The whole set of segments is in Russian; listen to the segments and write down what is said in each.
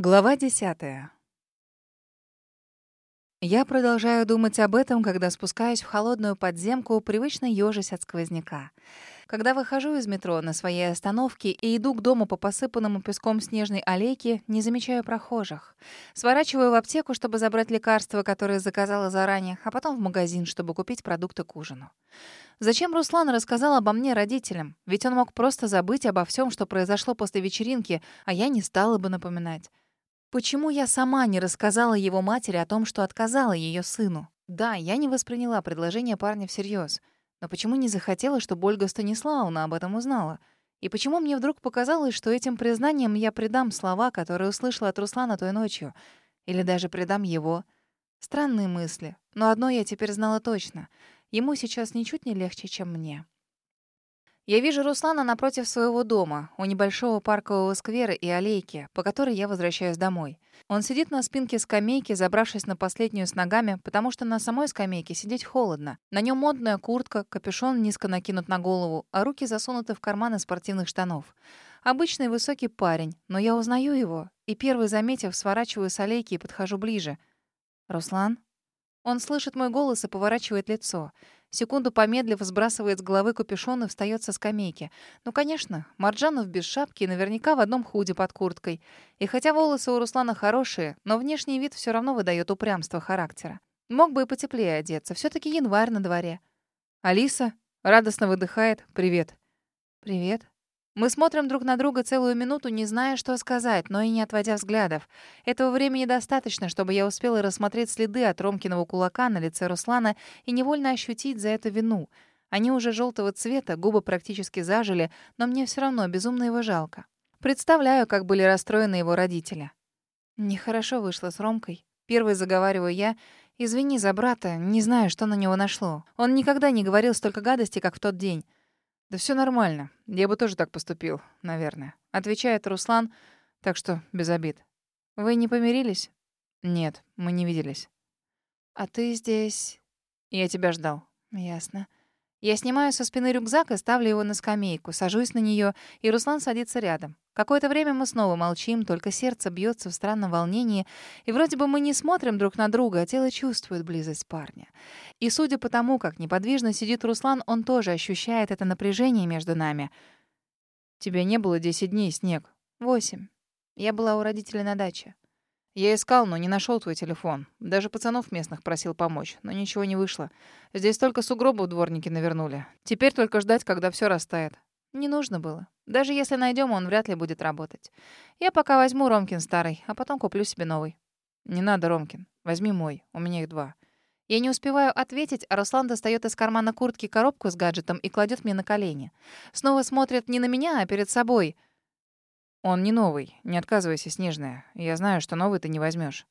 Глава десятая. Я продолжаю думать об этом, когда спускаюсь в холодную подземку, привычно ёжась от сквозняка. Когда выхожу из метро на своей остановке и иду к дому по посыпанному песком снежной аллейке, не замечаю прохожих. Сворачиваю в аптеку, чтобы забрать лекарства, которые заказала заранее, а потом в магазин, чтобы купить продукты к ужину. Зачем Руслан рассказал обо мне родителям? Ведь он мог просто забыть обо всем, что произошло после вечеринки, а я не стала бы напоминать. Почему я сама не рассказала его матери о том, что отказала ее сыну? Да, я не восприняла предложение парня всерьез. Но почему не захотела, чтобы Ольга Станиславовна об этом узнала? И почему мне вдруг показалось, что этим признанием я предам слова, которые услышала от Руслана той ночью? Или даже предам его? Странные мысли. Но одно я теперь знала точно. Ему сейчас ничуть не легче, чем мне. Я вижу Руслана напротив своего дома, у небольшого паркового сквера и аллейки, по которой я возвращаюсь домой. Он сидит на спинке скамейки, забравшись на последнюю с ногами, потому что на самой скамейке сидеть холодно. На нем модная куртка, капюшон низко накинут на голову, а руки засунуты в карманы спортивных штанов. Обычный высокий парень, но я узнаю его, и первый, заметив, сворачиваю с аллейки и подхожу ближе. «Руслан?» Он слышит мой голос и поворачивает лицо. Секунду помедлив, сбрасывает с головы капюшон и встает со скамейки. Ну, конечно, Марджанов без шапки и наверняка в одном худе под курткой. И хотя волосы у Руслана хорошие, но внешний вид все равно выдает упрямство характера. Мог бы и потеплее одеться. все таки январь на дворе. Алиса радостно выдыхает «Привет». «Привет», мы смотрим друг на друга целую минуту, не зная, что сказать, но и не отводя взглядов. Этого времени достаточно, чтобы я успела рассмотреть следы от Ромкиного кулака на лице Руслана и невольно ощутить за это вину. Они уже желтого цвета, губы практически зажили, но мне все равно безумно его жалко. Представляю, как были расстроены его родители. Нехорошо вышло с Ромкой. Первый заговариваю я. «Извини за брата, не знаю, что на него нашло. Он никогда не говорил столько гадости, как в тот день». «Да все нормально. Я бы тоже так поступил, наверное», — отвечает Руслан, так что без обид. «Вы не помирились?» «Нет, мы не виделись». «А ты здесь...» «Я тебя ждал». «Ясно». Я снимаю со спины рюкзак и ставлю его на скамейку, сажусь на нее, и Руслан садится рядом. Какое-то время мы снова молчим, только сердце бьется в странном волнении, и вроде бы мы не смотрим друг на друга, а тело чувствует близость парня. И судя по тому, как неподвижно сидит Руслан, он тоже ощущает это напряжение между нами. «Тебя не было десять дней, Снег?» «Восемь. Я была у родителей на даче». Я искал, но не нашел твой телефон. Даже пацанов местных просил помочь, но ничего не вышло. Здесь только сугробы дворники навернули. Теперь только ждать, когда все растает. Не нужно было. Даже если найдем, он вряд ли будет работать. Я пока возьму Ромкин старый, а потом куплю себе новый. Не надо, Ромкин. Возьми мой. У меня их два. Я не успеваю ответить, а Руслан достает из кармана куртки коробку с гаджетом и кладет мне на колени. Снова смотрит не на меня, а перед собой — он не новый. Не отказывайся, Снежная. Я знаю, что новый ты не возьмешь.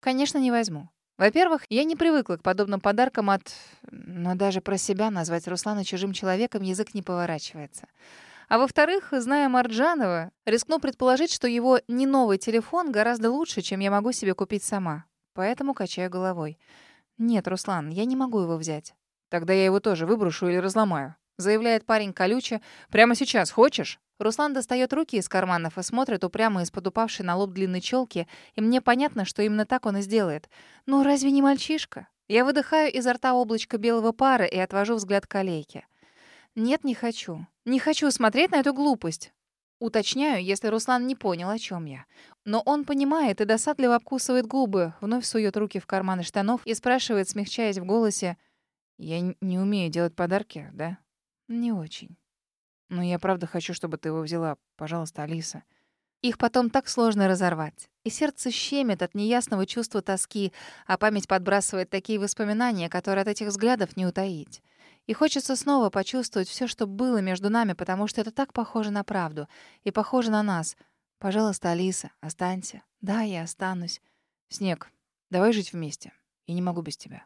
Конечно, не возьму. Во-первых, я не привыкла к подобным подаркам от... Но даже про себя назвать Руслана чужим человеком язык не поворачивается. А во-вторых, зная Марджанова, рискну предположить, что его не новый телефон гораздо лучше, чем я могу себе купить сама. Поэтому качаю головой. «Нет, Руслан, я не могу его взять». «Тогда я его тоже выброшу или разломаю», — заявляет парень колюче. «Прямо сейчас хочешь?» Руслан достает руки из карманов и смотрит упрямо из-под упавшей на лоб длинной челки, и мне понятно, что именно так он и сделает. Ну, разве не мальчишка? Я выдыхаю изо рта облачко белого пара и отвожу взгляд к аллейке. Нет, не хочу. Не хочу смотреть на эту глупость. Уточняю, если Руслан не понял, о чем я. Но он понимает и досадливо обкусывает губы, вновь сует руки в карманы штанов и спрашивает, смягчаясь в голосе, «Я не умею делать подарки, да?» «Не очень». Но я правда хочу, чтобы ты его взяла. Пожалуйста, Алиса. Их потом так сложно разорвать. И сердце щемит от неясного чувства тоски, а память подбрасывает такие воспоминания, которые от этих взглядов не утаить. И хочется снова почувствовать все, что было между нами, потому что это так похоже на правду и похоже на нас. Пожалуйста, Алиса, останься. Да, я останусь. Снег, давай жить вместе. Я не могу без тебя.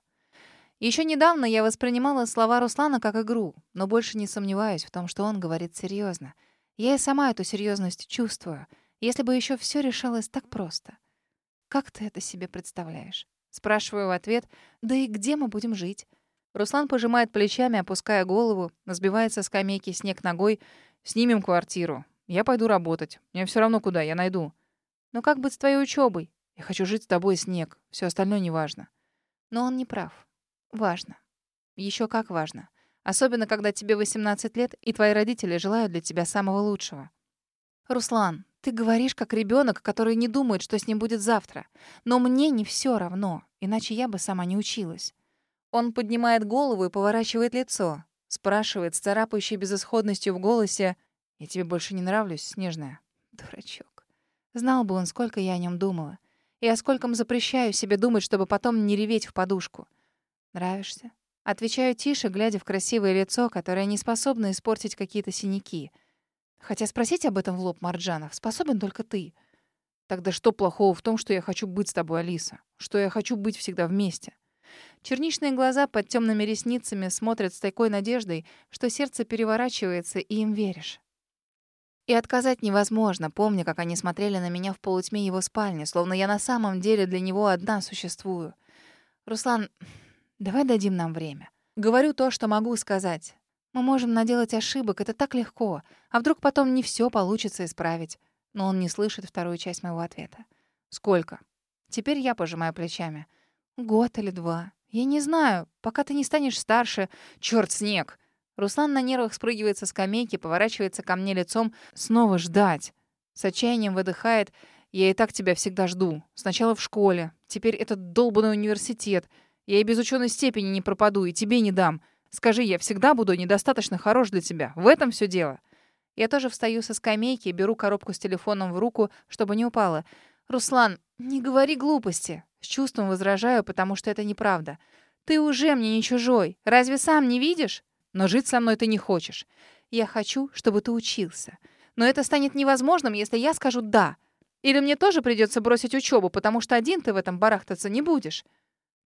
Еще недавно я воспринимала слова Руслана как игру, но больше не сомневаюсь в том, что он говорит серьезно. Я и сама эту серьезность чувствую, если бы еще все решалось так просто. Как ты это себе представляешь? Спрашиваю в ответ, да и где мы будем жить? Руслан пожимает плечами, опуская голову, сбивает со скамейки снег ногой. «Снимем квартиру. Я пойду работать. Мне все равно куда, я найду». Но как быть с твоей учебой? Я хочу жить с тобой, Снег. Все остальное не важно. Но он не прав. Важно. Еще как важно. Особенно, когда тебе 18 лет, и твои родители желают для тебя самого лучшего. Руслан, ты говоришь как ребенок, который не думает, что с ним будет завтра. Но мне не все равно, иначе я бы сама не училась. Он поднимает голову и поворачивает лицо. Спрашивает с царапающей безысходностью в голосе. «Я тебе больше не нравлюсь, Снежная?» Дурачок. Знал бы он, сколько я о нем думала. И о скольком запрещаю себе думать, чтобы потом не реветь в подушку. «Нравишься?» Отвечаю тише, глядя в красивое лицо, которое не способно испортить какие-то синяки. Хотя спросить об этом в лоб Марджанов способен только ты. Тогда что плохого в том, что я хочу быть с тобой, Алиса? Что я хочу быть всегда вместе? Черничные глаза под темными ресницами смотрят с такой надеждой, что сердце переворачивается, и им веришь. И отказать невозможно, помня, как они смотрели на меня в полутьме его спальни, словно я на самом деле для него одна существую. Руслан, Давай дадим нам время. Говорю то, что могу сказать. Мы можем наделать ошибок, это так легко. А вдруг потом не все получится исправить? Но он не слышит вторую часть моего ответа. Сколько? Теперь я пожимаю плечами. Год или два. Я не знаю, пока ты не станешь старше. Чёрт, снег! Руслан на нервах спрыгивает со скамейки, поворачивается ко мне лицом. Снова ждать. С отчаянием выдыхает. Я и так тебя всегда жду. Сначала в школе. Теперь этот долбанный университет. Я и без ученой степени не пропаду, и тебе не дам. Скажи, я всегда буду недостаточно хорош для тебя. В этом все дело. Я тоже встаю со скамейки, беру коробку с телефоном в руку, чтобы не упала. «Руслан, не говори глупости!» С чувством возражаю, потому что это неправда. «Ты уже мне не чужой. Разве сам не видишь? Но жить со мной ты не хочешь. Я хочу, чтобы ты учился. Но это станет невозможным, если я скажу «да». Или мне тоже придется бросить учебу, потому что один ты в этом барахтаться не будешь.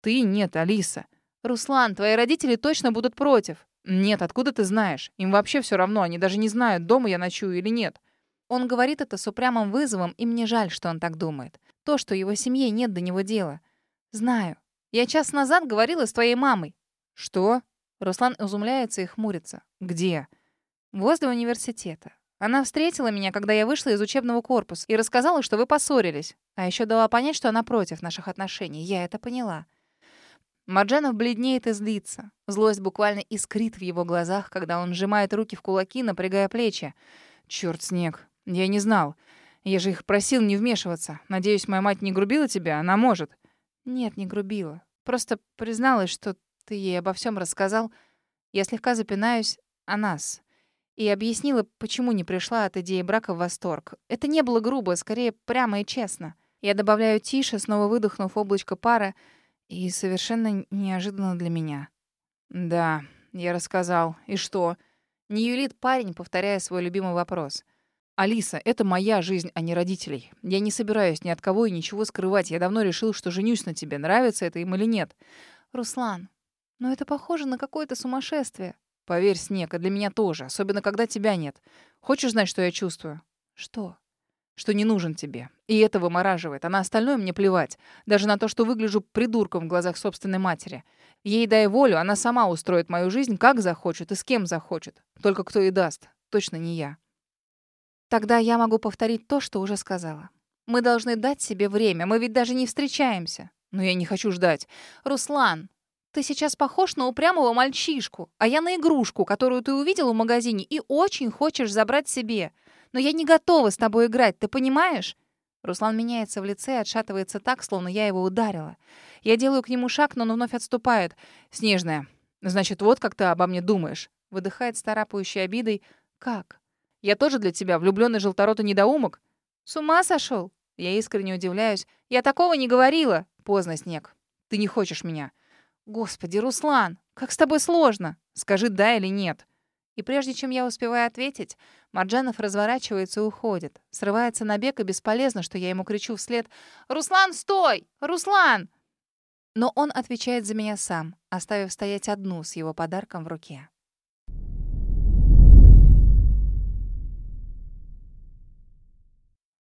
Ты нет, Алиса. Руслан, твои родители точно будут против. Нет, откуда ты знаешь? Им вообще все равно, они даже не знают, дома я ночую или нет. Он говорит это с упрямым вызовом, и мне жаль, что он так думает. То, что его семье нет до него дела. Знаю. Я час назад говорила с твоей мамой. Что? Руслан изумляется и хмурится. Где? Возле университета. Она встретила меня, когда я вышла из учебного корпуса, и рассказала, что вы поссорились. А еще дала понять, что она против наших отношений. Я это поняла. Марджанов бледнеет и злится. Злость буквально искрит в его глазах, когда он сжимает руки в кулаки, напрягая плечи. «Чёрт, Снег, я не знал. Я же их просил не вмешиваться. Надеюсь, моя мать не грубила тебя? Она может». «Нет, не грубила. Просто призналась, что ты ей обо всем рассказал. Я слегка запинаюсь о нас. И объяснила, почему не пришла от идеи брака в восторг. Это не было грубо, скорее прямо и честно. Я добавляю тише, снова выдохнув облачко пара, и совершенно неожиданно для меня. «Да, я рассказал. И что?» Не юлит парень, повторяя свой любимый вопрос. «Алиса, это моя жизнь, а не родителей. Я не собираюсь ни от кого и ничего скрывать. Я давно решил, что женюсь на тебе. Нравится это им или нет?» «Руслан, но это похоже на какое-то сумасшествие». «Поверь, Снег, а для меня тоже, особенно когда тебя нет. Хочешь знать, что я чувствую?» «Что?» Что не нужен тебе. И это вымораживает, а на остальное мне плевать. Даже на то, что выгляжу придурком в глазах собственной матери. Ей дай волю, она сама устроит мою жизнь как захочет и с кем захочет. Только кто и даст. Точно не я. Тогда я могу повторить то, что уже сказала. Мы должны дать себе время, мы ведь даже не встречаемся. Но я не хочу ждать. Руслан, ты сейчас похож на упрямого мальчишку, а я на игрушку, которую ты увидел в магазине и очень хочешь забрать себе. Но я не готова с тобой играть, ты понимаешь?» Руслан меняется в лице и отшатывается так, словно я его ударила. Я делаю к нему шаг, но он вновь отступает. «Снежная, значит, вот как ты обо мне думаешь?» Выдыхает с тарапающей обидой. «Как? Я тоже для тебя влюбленный желторотый недоумок?» «С ума сошел?» Я искренне удивляюсь. «Я такого не говорила!» «Поздно, Снег. Ты не хочешь меня». «Господи, Руслан, как с тобой сложно! Скажи «да» или «нет». И прежде чем я успеваю ответить, Марджанов разворачивается и уходит. Срывается на бег, и бесполезно, что я ему кричу вслед «Руслан, стой! Руслан!» Но он отвечает за меня сам, оставив стоять одну с его подарком в руке.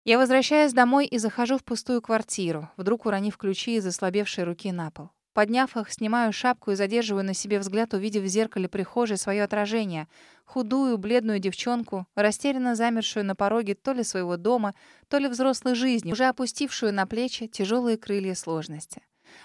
Я возвращаюсь домой и захожу в пустую квартиру, вдруг уронив ключи из ослабевшей руки на пол. Подняв их, снимаю шапку и задерживаю на себе взгляд, увидев в зеркале прихожей свое отражение. Худую, бледную девчонку, растерянно замершую на пороге то ли своего дома, то ли взрослой жизни, уже опустившую на плечи тяжелые крылья сложности.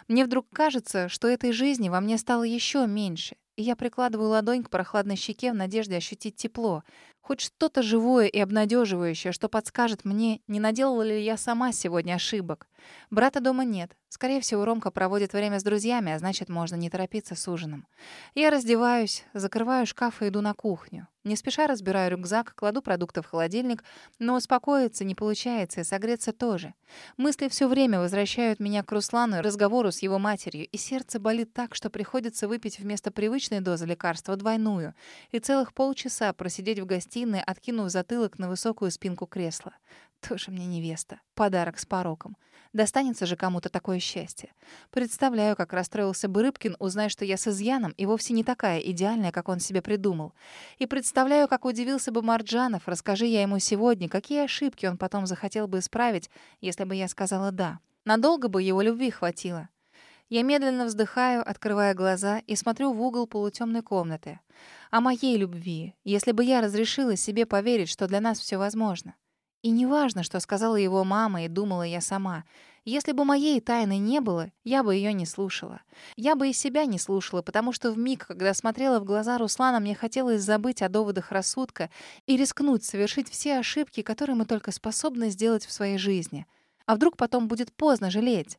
Мне вдруг кажется, что этой жизни во мне стало еще меньше, и я прикладываю ладонь к прохладной щеке в надежде ощутить тепло. Хоть что-то живое и обнадеживающее, что подскажет мне, не наделала ли я сама сегодня ошибок. Брата дома нет. Скорее всего, Ромка проводит время с друзьями, а значит, можно не торопиться с ужином. Я раздеваюсь, закрываю шкаф и иду на кухню. Не спеша разбираю рюкзак, кладу продукты в холодильник, но успокоиться не получается и согреться тоже. Мысли все время возвращают меня к Руслану и разговору с его матерью, и сердце болит так, что приходится выпить вместо привычной дозы лекарства двойную и целых полчаса просидеть в гостиной, откинув затылок на высокую спинку кресла. Тоже мне невеста. Подарок с пороком. Достанется же кому-то такое счастье. Представляю, как расстроился бы Рыбкин, узнай, что я с изъяном и вовсе не такая идеальная, как он себе придумал. И представляю, как удивился бы Марджанов, расскажи я ему сегодня, какие ошибки он потом захотел бы исправить, если бы я сказала «да». Надолго бы его любви хватило. Я медленно вздыхаю, открывая глаза и смотрю в угол полутемной комнаты. О моей любви, если бы я разрешила себе поверить, что для нас все возможно. И не важно, что сказала его мама и думала я сама. Если бы моей тайны не было, я бы ее не слушала. Я бы и себя не слушала, потому что в миг, когда смотрела в глаза Руслана, мне хотелось забыть о доводах рассудка и рискнуть совершить все ошибки, которые мы только способны сделать в своей жизни. А вдруг потом будет поздно жалеть?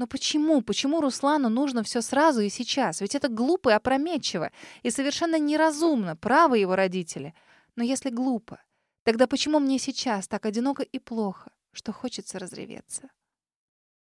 Но почему? Почему Руслану нужно все сразу и сейчас? Ведь это глупо и опрометчиво, и совершенно неразумно, правы его родители. Но если глупо, Тогда почему мне сейчас так одиноко и плохо, что хочется разреветься?